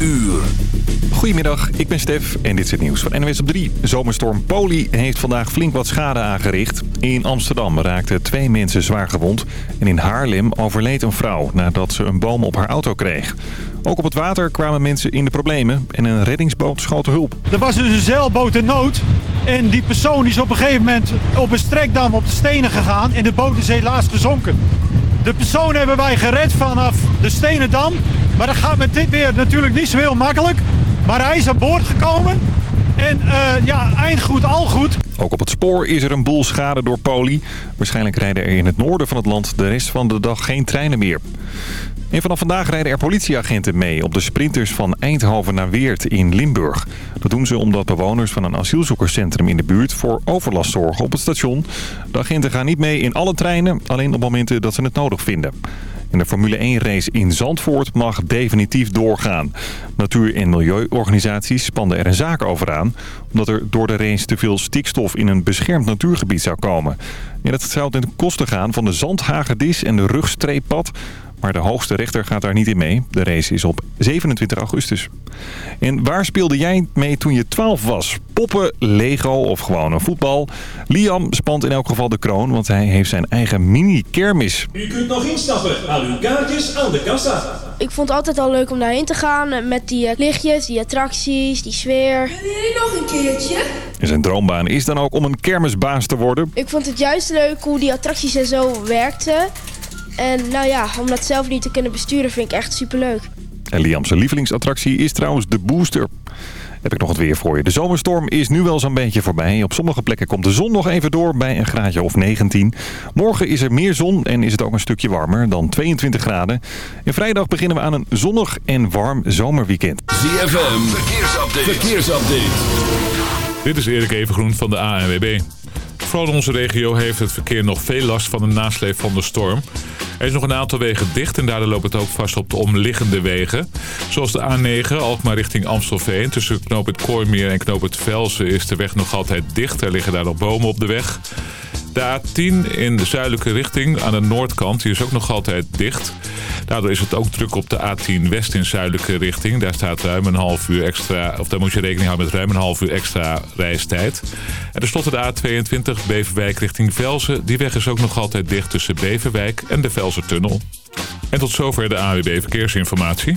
uur. Goedemiddag, ik ben Stef en dit is het nieuws van NWS op 3. Zomerstorm Poli heeft vandaag flink wat schade aangericht. In Amsterdam raakten twee mensen zwaar gewond. En in Haarlem overleed een vrouw nadat ze een boom op haar auto kreeg. Ook op het water kwamen mensen in de problemen en een reddingsboot schoot hulp. Er was dus een zeilboot in nood. En die persoon is op een gegeven moment op een strekdam op de stenen gegaan. En de boot is helaas gezonken. De persoon hebben wij gered vanaf de stenen dam. Maar dat gaat met dit weer natuurlijk niet zo heel makkelijk. Maar hij is aan boord gekomen. En uh, ja, eind goed, al goed. Ook op het spoor is er een boel schade door poli. Waarschijnlijk rijden er in het noorden van het land de rest van de dag geen treinen meer. En vanaf vandaag rijden er politieagenten mee op de sprinters van Eindhoven naar Weert in Limburg. Dat doen ze omdat bewoners van een asielzoekerscentrum in de buurt voor overlast zorgen op het station. De agenten gaan niet mee in alle treinen, alleen op momenten dat ze het nodig vinden. En de Formule 1-race in Zandvoort mag definitief doorgaan. Natuur- en milieuorganisaties spanden er een zaak over aan... omdat er door de race te veel stikstof in een beschermd natuurgebied zou komen. En dat zou ten koste gaan van de zandhagedis en de rugstreeppad... Maar de hoogste rechter gaat daar niet in mee. De race is op 27 augustus. En waar speelde jij mee toen je 12 was? Poppen, Lego of gewoon een voetbal? Liam spant in elk geval de kroon, want hij heeft zijn eigen mini-kermis. U kunt nog instappen. Haal uw kaartjes aan de kassa. Ik vond het altijd al leuk om daarheen te gaan met die eh, lichtjes, die attracties, die sfeer. Willen jullie nog een keertje? En zijn droombaan is dan ook om een kermisbaas te worden. Ik vond het juist leuk hoe die attracties en zo werkten. En nou ja, om dat zelf niet te kunnen besturen vind ik echt superleuk. En Liam's lievelingsattractie is trouwens de Booster. Heb ik nog het weer voor je. De zomerstorm is nu wel zo'n beetje voorbij. Op sommige plekken komt de zon nog even door bij een graadje of 19. Morgen is er meer zon en is het ook een stukje warmer dan 22 graden. En vrijdag beginnen we aan een zonnig en warm zomerweekend. ZFM, verkeersupdate. verkeersupdate. Dit is Erik Evengroen van de ANWB. Vooral in onze regio heeft het verkeer nog veel last van de nasleep van de storm. Er is nog een aantal wegen dicht en daardoor loopt het ook vast op de omliggende wegen. Zoals de A9, Alkmaar richting Amstelveen. Tussen knoop het Kooimeer en knoop het Velsen is de weg nog altijd dicht. Er liggen daar nog bomen op de weg. De A10 in de zuidelijke richting aan de noordkant die is ook nog altijd dicht. Daardoor is het ook druk op de A10 West in zuidelijke richting. Daar staat ruim een half uur extra, of daar moet je rekening houden met ruim een half uur extra reistijd. En tenslotte de A22 Beverwijk richting Velzen. Die weg is ook nog altijd dicht tussen Beverwijk en de Velsertunnel. En tot zover de AWB Verkeersinformatie.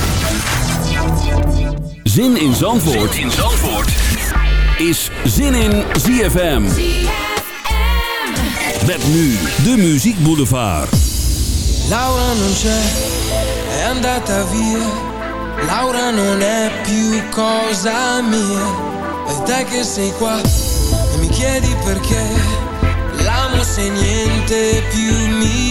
Zin in Zandvoort, zin in Zandvoort. is Zin in ZFM. Met nu de Muziek Boulevard. Laura non c'è, è andata via. Laura non è più cosa mia. E te che sei qua e mi chiedi perché. L'amo se niente più mi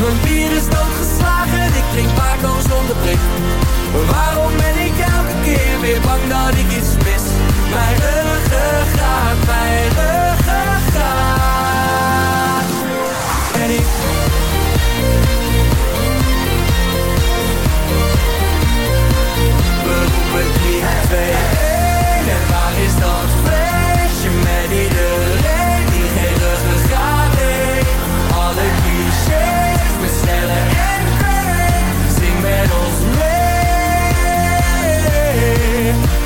Mijn bier is doodgeslagen. Ik drink Paco zonder prik. Waarom ben ik elke keer weer bang dat ik iets mis? Mijn ruggengraat, mijn ruggengraat. En ik... We roepen 3, 2,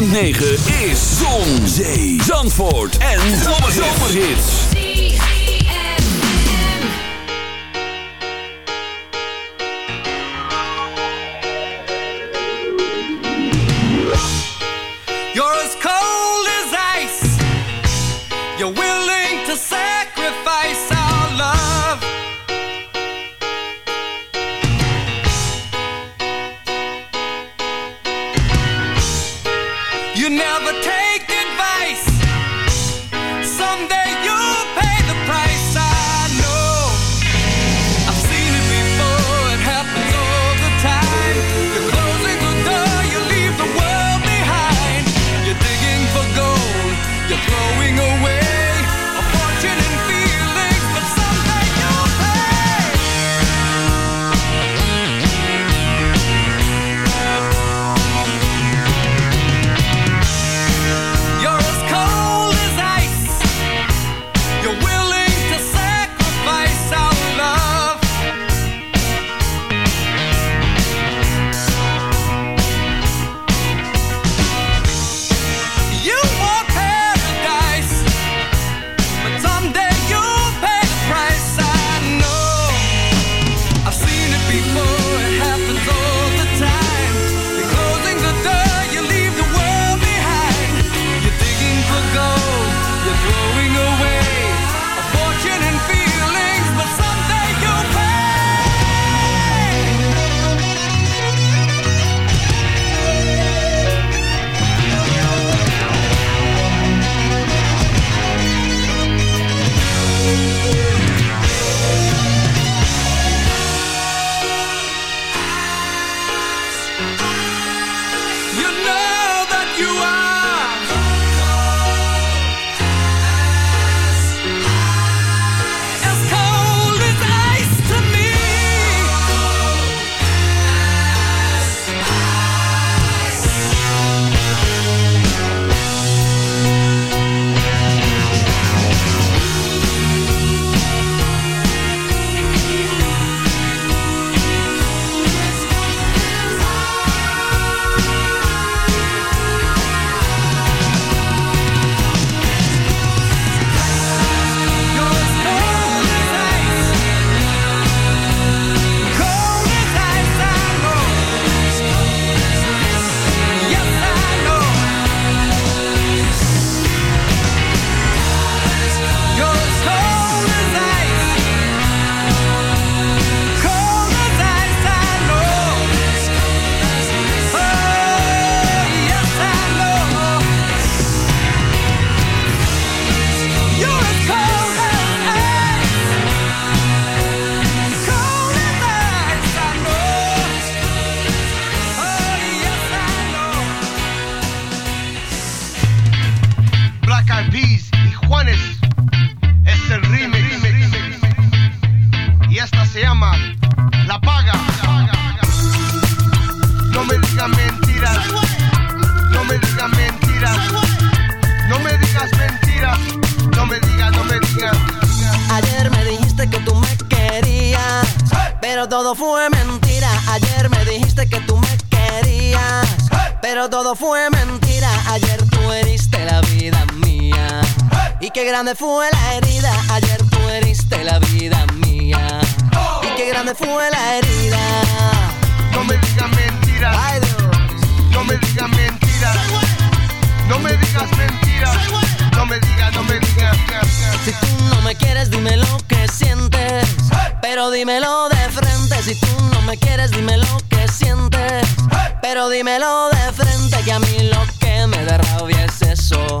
106.9 Y Juanes. Es el remix. Y esta se llama La Paga. No me digas mentiras. No me digas mentiras. No me digas mentiras. No me digas, no me digas. Ayer me dijiste que tú me querías. Pero todo fue mentira. Ayer me dijiste que tú me querías. Pero todo fue mentira. Ayer qué grande fue la herida. Ayer tú heriste la vida mía. Y qué grande fue la herida. No me digas mentiras. Ay, Dios. No me digas mentiras. No me digas mentiras. No me digas, no me digas. Si tú no me quieres, dime lo que sientes. Pero dímelo de frente. Si tú no me quieres, dime lo que sientes. Pero dímelo de frente. Que a mí lo que me da rabia es eso.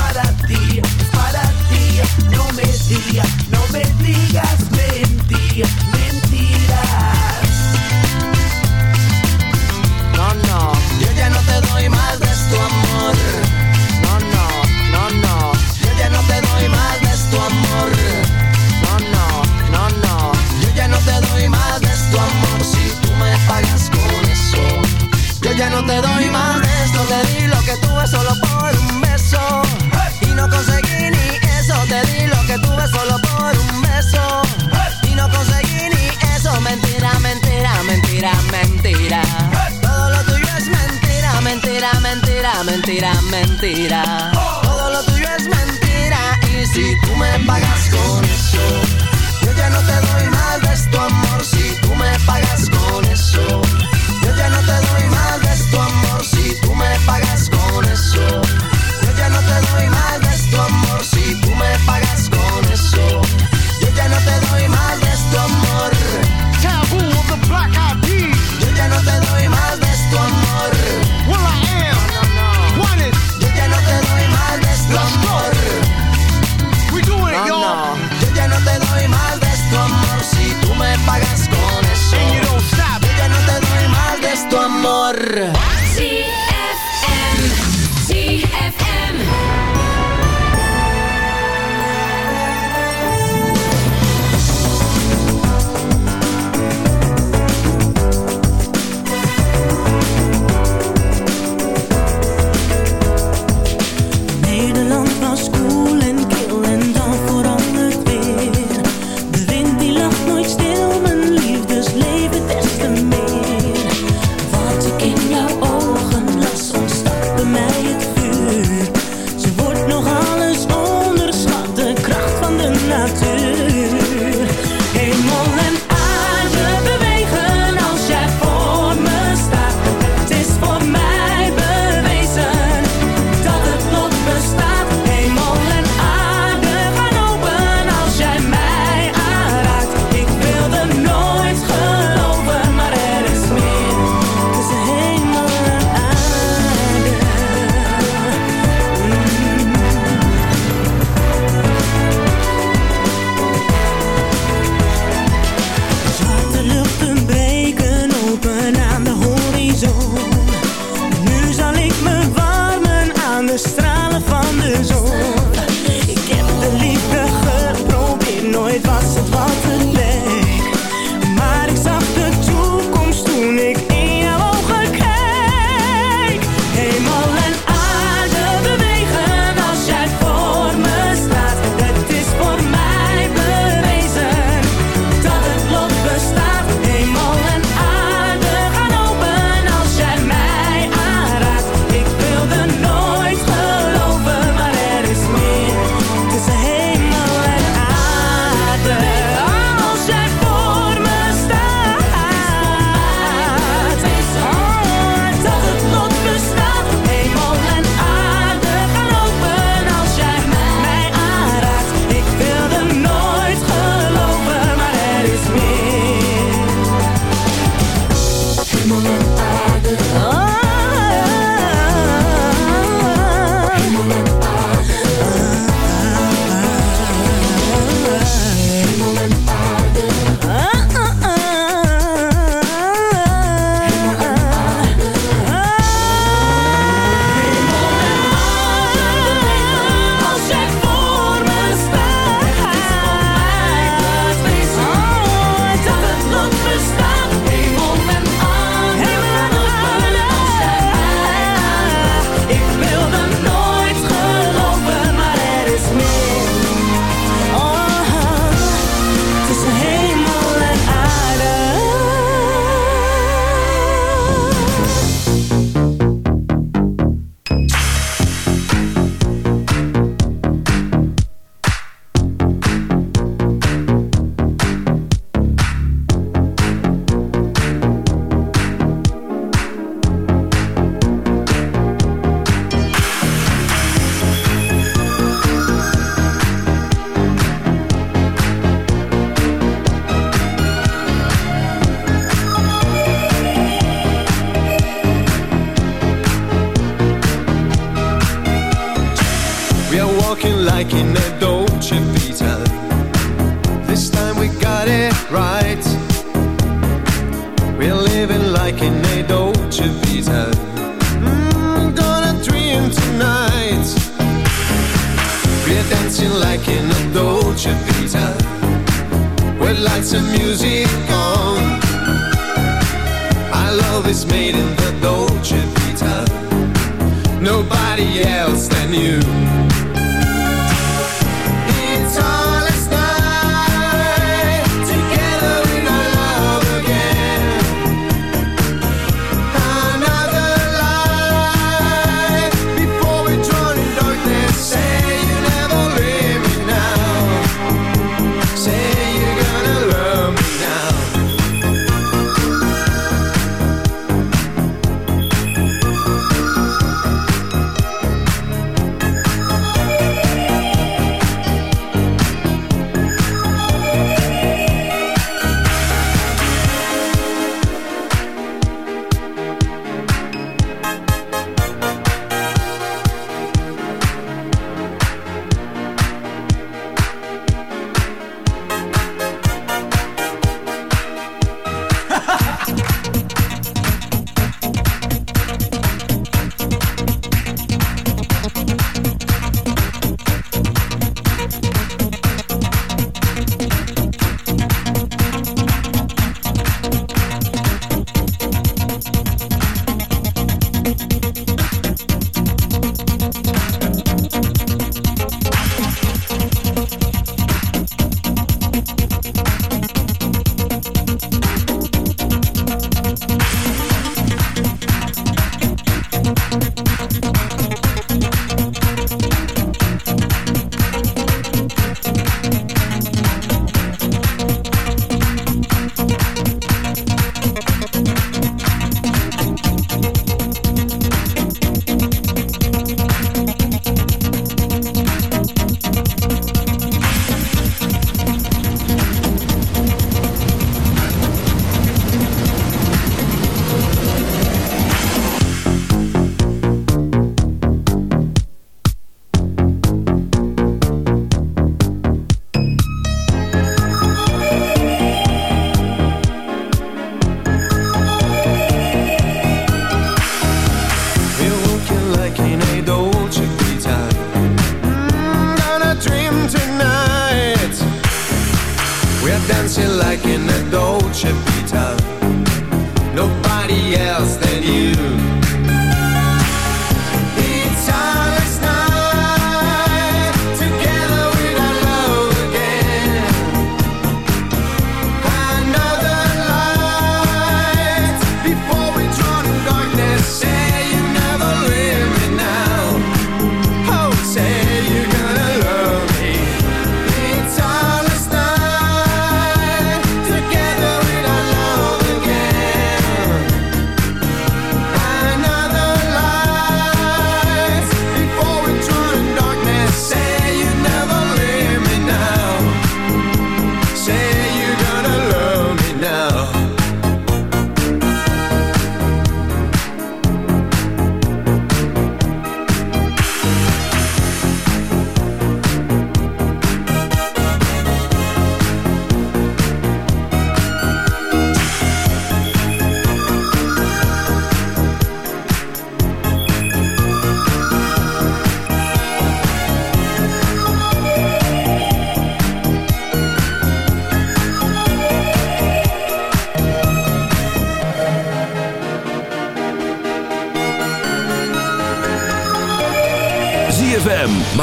para ti, es para ti. No me digas, no me digas mentira, mentiras. No, no, yo ya no te doy más de tu amor. No, no, no, no, yo ya no te doy más de tu amor. No, no, no, no, yo ya no te doy más de tu amor. Si tú me pagas con eso, yo ya no te doy más de esto. Te di lo que tuve que tuve solo por un beso. Y no conseguí ni eso. Mentira, mentira, mentira, mentira. Todo lo tuyo es mentira, mentira, mentira, mentira, mentira. Todo lo tuyo es mentira. Y si tú me pagas con eso, yo ya no te doy más de tu amor. Si tú me pagas con eso, yo ya no te doy más de tu amor. Si tú me pagas con eso,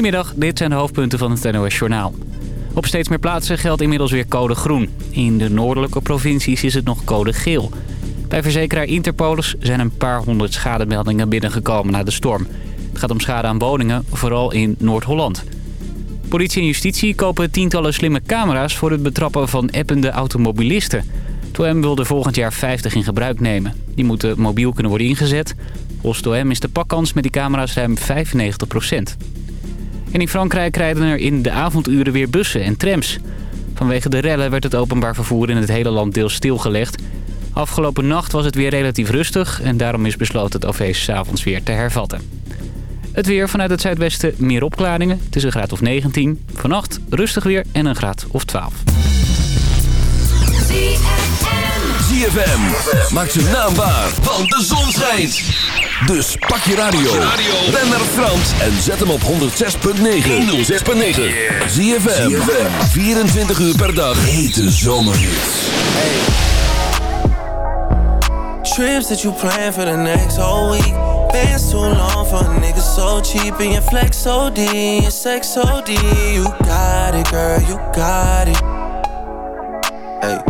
Goedemiddag, dit zijn de hoofdpunten van het NOS Journaal. Op steeds meer plaatsen geldt inmiddels weer code groen. In de noordelijke provincies is het nog code geel. Bij verzekeraar Interpolis zijn een paar honderd schademeldingen binnengekomen na de storm. Het gaat om schade aan woningen, vooral in Noord-Holland. Politie en justitie kopen tientallen slimme camera's voor het betrappen van appende automobilisten. Het OM wil er volgend jaar 50 in gebruik nemen. Die moeten mobiel kunnen worden ingezet. Volgens het OM is de pakkans met die camera's ruim 95 En in Frankrijk rijden er in de avonduren weer bussen en trams. Vanwege de rellen werd het openbaar vervoer in het hele land deels stilgelegd. Afgelopen nacht was het weer relatief rustig... en daarom is besloten het OV s'avonds weer te hervatten. Het weer vanuit het zuidwesten meer opklaringen. Het is een graad of 19. Vannacht rustig weer en een graad of 12. ZFM. Maak zijn naam waar, want de zon schijnt. Dus pak je radio. Ben naar Frans en zet hem op 106.9. 106.9. ZFM. 24 uur per dag. Hete zomerhits. Trips that you plan for the next whole week. Bands too long for a nigga so cheap. And your flex OD, your sex OD. You got it, girl, you got it. Hey.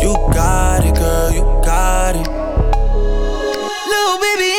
You got it, girl, you got it. Little baby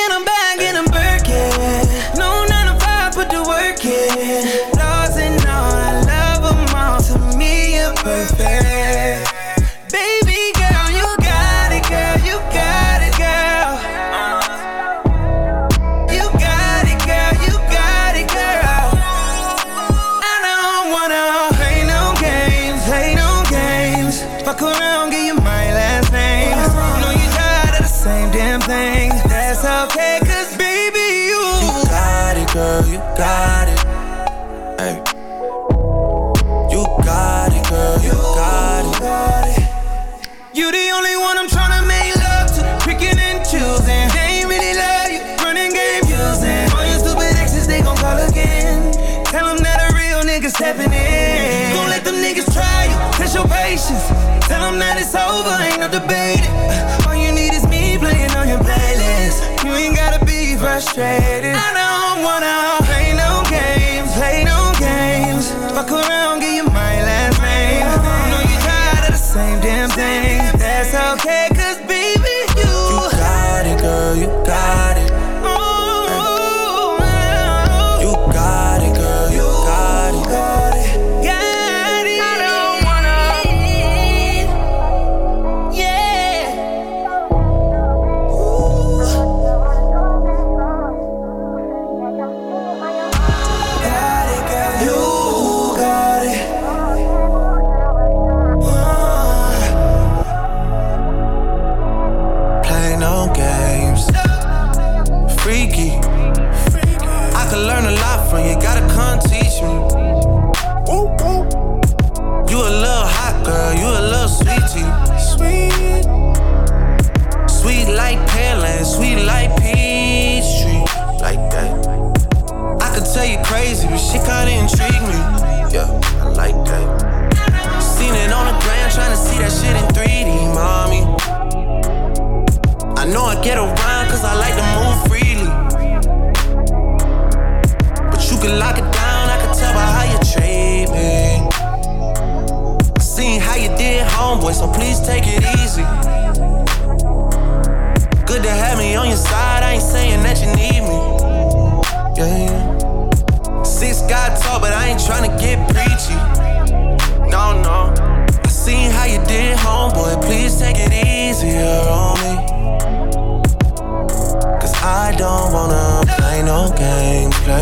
niggas stepping in. Don't let them niggas try you. Test your patience. Tell them that it's over. Ain't no debate. All you need is me playing on your playlist. You ain't gotta be frustrated. I don't wanna play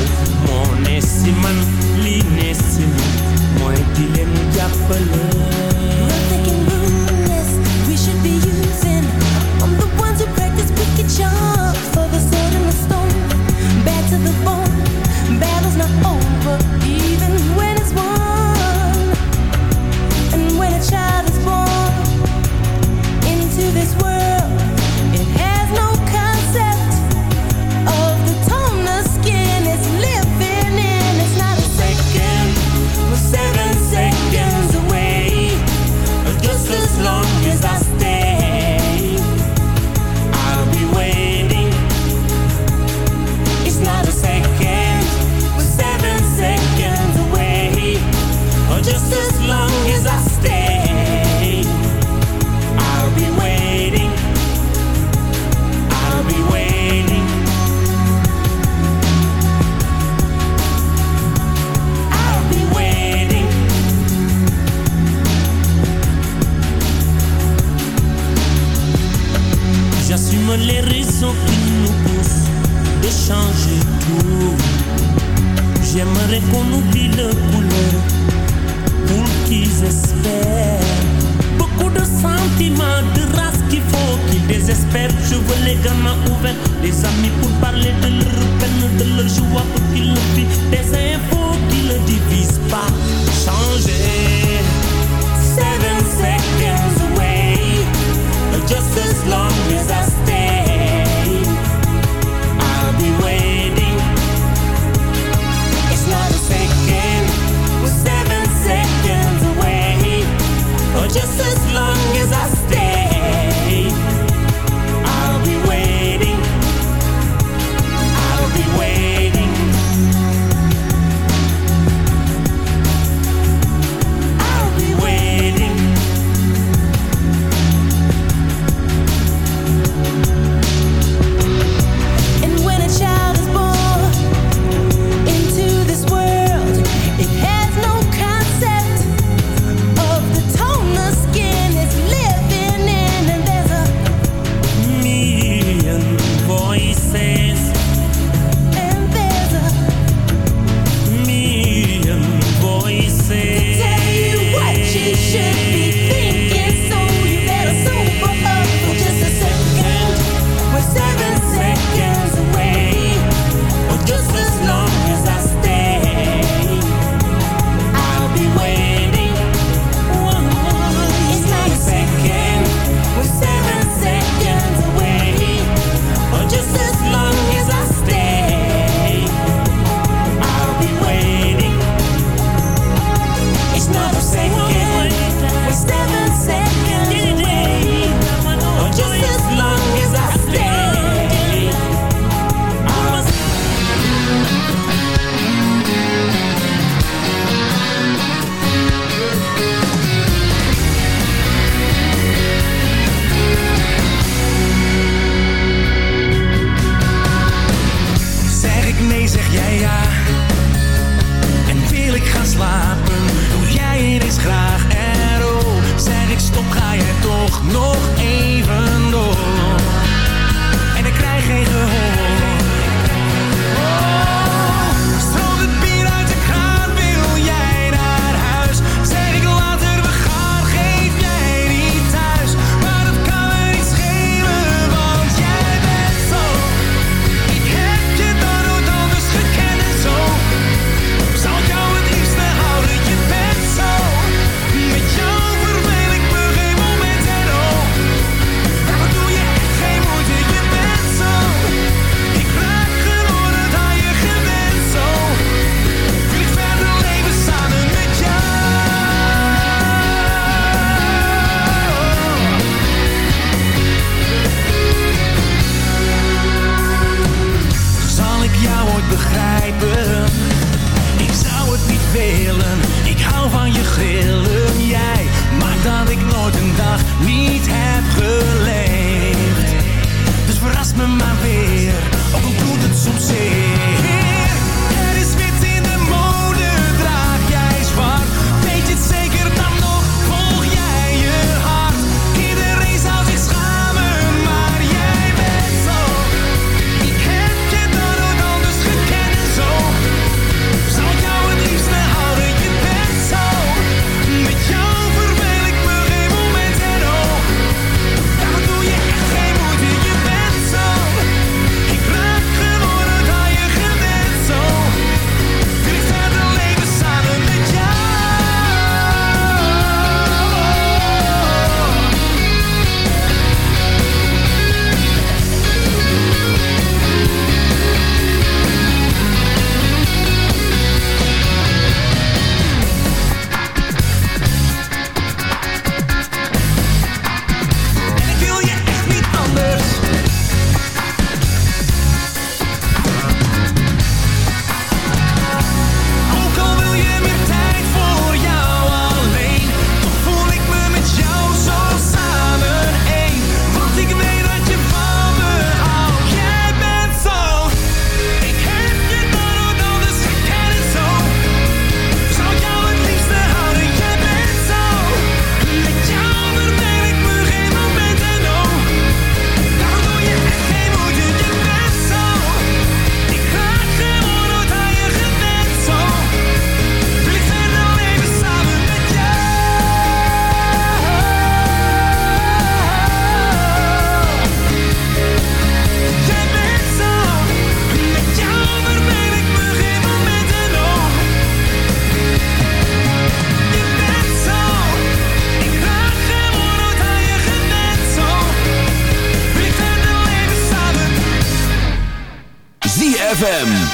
Si yow moo ne si man li ne si man mooy qu'on oublie le couleur pour qu'ils espèrent. Beaucoup de sentiments, de race qu'il faut qu'ils désespèrent. Je veux les gamins ouverts, amis pour parler de leur peine, de leur joie pour qu'ils le. Des infos qui ne divisent pas. Changer. Seven seconds away, just as long as I just as long as I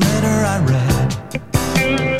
letter I read.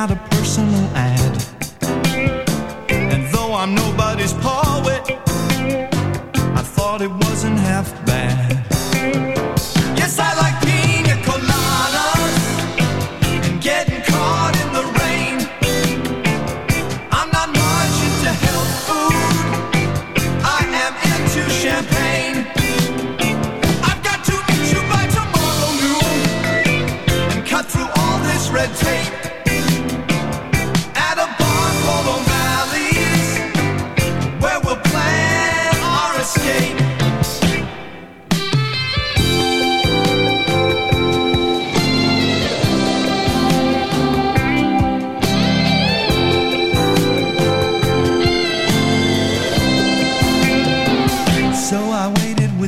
out of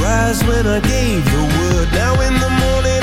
rise when I gave the word. Now in the morning.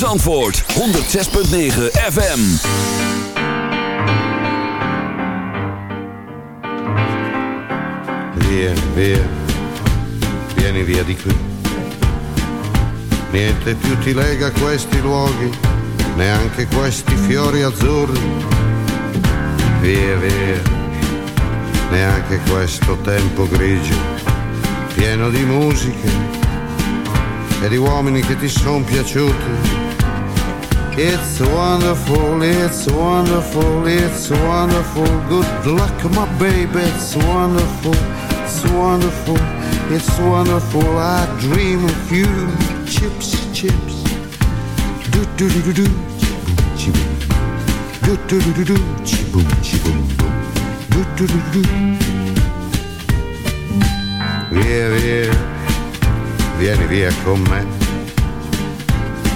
ZFM's antwoord, 106.9 FM. Via, via, vieni via di qui. Niente più ti lega questi luoghi, neanche questi fiori azzurri. Via, via, neanche questo tempo grigio, pieno di musiche e di uomini che ti sono piaciuti. It's wonderful, it's wonderful, it's wonderful. Good luck, my baby, it's wonderful, it's wonderful, it's wonderful. I dream of you, chips, chips. Do do do do do, chiboom. Do do do do do, boom. Do do do do do. Via, via, vieni via con me.